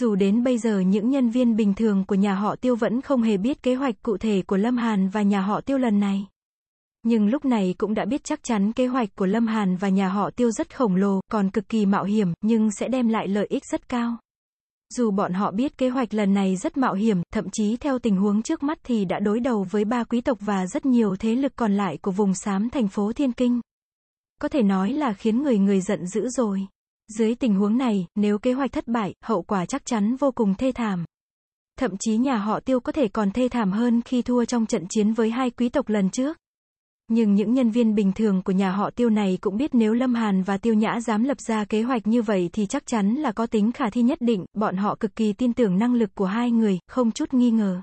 Dù đến bây giờ những nhân viên bình thường của nhà họ Tiêu vẫn không hề biết kế hoạch cụ thể của Lâm Hàn và nhà họ Tiêu lần này. Nhưng lúc này cũng đã biết chắc chắn kế hoạch của Lâm Hàn và nhà họ Tiêu rất khổng lồ, còn cực kỳ mạo hiểm, nhưng sẽ đem lại lợi ích rất cao. Dù bọn họ biết kế hoạch lần này rất mạo hiểm, thậm chí theo tình huống trước mắt thì đã đối đầu với ba quý tộc và rất nhiều thế lực còn lại của vùng xám thành phố Thiên Kinh. Có thể nói là khiến người người giận dữ rồi. Dưới tình huống này, nếu kế hoạch thất bại, hậu quả chắc chắn vô cùng thê thảm. Thậm chí nhà họ tiêu có thể còn thê thảm hơn khi thua trong trận chiến với hai quý tộc lần trước. Nhưng những nhân viên bình thường của nhà họ tiêu này cũng biết nếu Lâm Hàn và Tiêu Nhã dám lập ra kế hoạch như vậy thì chắc chắn là có tính khả thi nhất định, bọn họ cực kỳ tin tưởng năng lực của hai người, không chút nghi ngờ.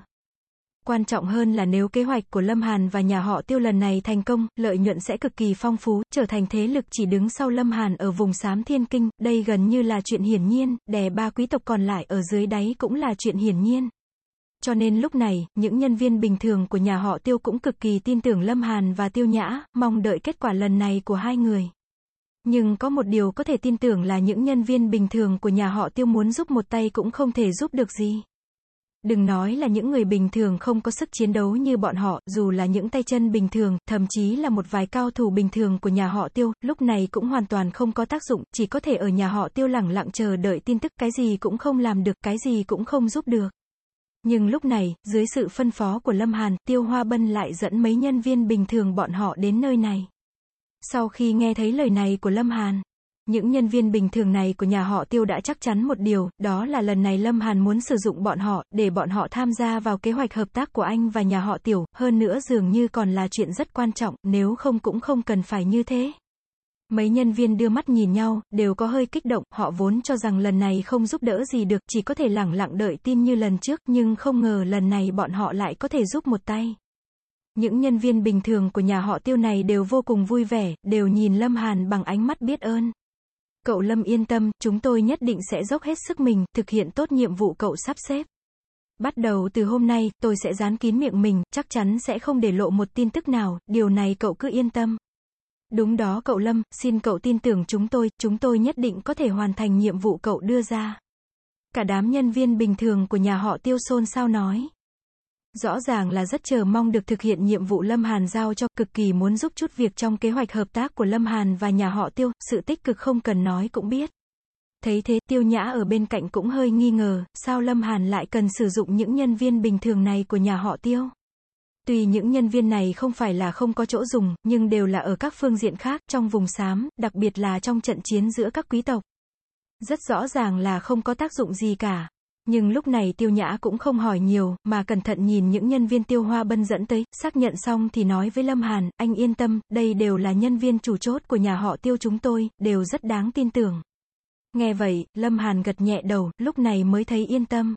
Quan trọng hơn là nếu kế hoạch của Lâm Hàn và nhà họ Tiêu lần này thành công, lợi nhuận sẽ cực kỳ phong phú, trở thành thế lực chỉ đứng sau Lâm Hàn ở vùng xám thiên kinh, đây gần như là chuyện hiển nhiên, đè ba quý tộc còn lại ở dưới đáy cũng là chuyện hiển nhiên. Cho nên lúc này, những nhân viên bình thường của nhà họ Tiêu cũng cực kỳ tin tưởng Lâm Hàn và Tiêu Nhã, mong đợi kết quả lần này của hai người. Nhưng có một điều có thể tin tưởng là những nhân viên bình thường của nhà họ Tiêu muốn giúp một tay cũng không thể giúp được gì. Đừng nói là những người bình thường không có sức chiến đấu như bọn họ, dù là những tay chân bình thường, thậm chí là một vài cao thủ bình thường của nhà họ tiêu, lúc này cũng hoàn toàn không có tác dụng, chỉ có thể ở nhà họ tiêu lẳng lặng chờ đợi tin tức, cái gì cũng không làm được, cái gì cũng không giúp được. Nhưng lúc này, dưới sự phân phó của Lâm Hàn, Tiêu Hoa Bân lại dẫn mấy nhân viên bình thường bọn họ đến nơi này. Sau khi nghe thấy lời này của Lâm Hàn, những nhân viên bình thường này của nhà họ Tiêu đã chắc chắn một điều, đó là lần này Lâm Hàn muốn sử dụng bọn họ, để bọn họ tham gia vào kế hoạch hợp tác của anh và nhà họ Tiểu, hơn nữa dường như còn là chuyện rất quan trọng, nếu không cũng không cần phải như thế. Mấy nhân viên đưa mắt nhìn nhau, đều có hơi kích động, họ vốn cho rằng lần này không giúp đỡ gì được, chỉ có thể lẳng lặng đợi tin như lần trước, nhưng không ngờ lần này bọn họ lại có thể giúp một tay. Những nhân viên bình thường của nhà họ tiêu này đều vô cùng vui vẻ, đều nhìn Lâm Hàn bằng ánh mắt biết ơn. Cậu Lâm yên tâm, chúng tôi nhất định sẽ dốc hết sức mình, thực hiện tốt nhiệm vụ cậu sắp xếp. Bắt đầu từ hôm nay, tôi sẽ dán kín miệng mình, chắc chắn sẽ không để lộ một tin tức nào, điều này cậu cứ yên tâm. Đúng đó cậu Lâm, xin cậu tin tưởng chúng tôi, chúng tôi nhất định có thể hoàn thành nhiệm vụ cậu đưa ra. Cả đám nhân viên bình thường của nhà họ tiêu xôn sao nói. Rõ ràng là rất chờ mong được thực hiện nhiệm vụ Lâm Hàn giao cho, cực kỳ muốn giúp chút việc trong kế hoạch hợp tác của Lâm Hàn và nhà họ Tiêu, sự tích cực không cần nói cũng biết. Thấy thế, Tiêu Nhã ở bên cạnh cũng hơi nghi ngờ, sao Lâm Hàn lại cần sử dụng những nhân viên bình thường này của nhà họ Tiêu? Tuy những nhân viên này không phải là không có chỗ dùng, nhưng đều là ở các phương diện khác, trong vùng xám, đặc biệt là trong trận chiến giữa các quý tộc. Rất rõ ràng là không có tác dụng gì cả. Nhưng lúc này tiêu nhã cũng không hỏi nhiều, mà cẩn thận nhìn những nhân viên tiêu hoa bân dẫn tới, xác nhận xong thì nói với Lâm Hàn, anh yên tâm, đây đều là nhân viên chủ chốt của nhà họ tiêu chúng tôi, đều rất đáng tin tưởng. Nghe vậy, Lâm Hàn gật nhẹ đầu, lúc này mới thấy yên tâm.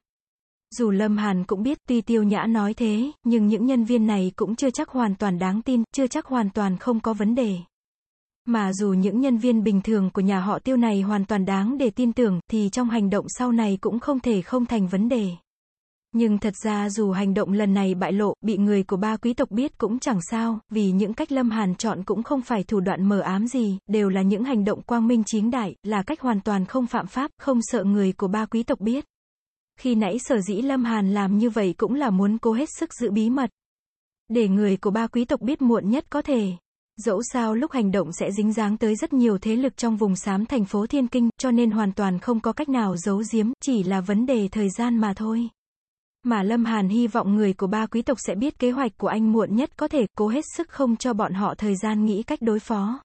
Dù Lâm Hàn cũng biết tuy tiêu nhã nói thế, nhưng những nhân viên này cũng chưa chắc hoàn toàn đáng tin, chưa chắc hoàn toàn không có vấn đề. Mà dù những nhân viên bình thường của nhà họ tiêu này hoàn toàn đáng để tin tưởng, thì trong hành động sau này cũng không thể không thành vấn đề. Nhưng thật ra dù hành động lần này bại lộ, bị người của ba quý tộc biết cũng chẳng sao, vì những cách Lâm Hàn chọn cũng không phải thủ đoạn mờ ám gì, đều là những hành động quang minh chính đại, là cách hoàn toàn không phạm pháp, không sợ người của ba quý tộc biết. Khi nãy sở dĩ Lâm Hàn làm như vậy cũng là muốn cố hết sức giữ bí mật. Để người của ba quý tộc biết muộn nhất có thể. Dẫu sao lúc hành động sẽ dính dáng tới rất nhiều thế lực trong vùng xám thành phố Thiên Kinh, cho nên hoàn toàn không có cách nào giấu giếm, chỉ là vấn đề thời gian mà thôi. Mà Lâm Hàn hy vọng người của ba quý tộc sẽ biết kế hoạch của anh muộn nhất có thể, cố hết sức không cho bọn họ thời gian nghĩ cách đối phó.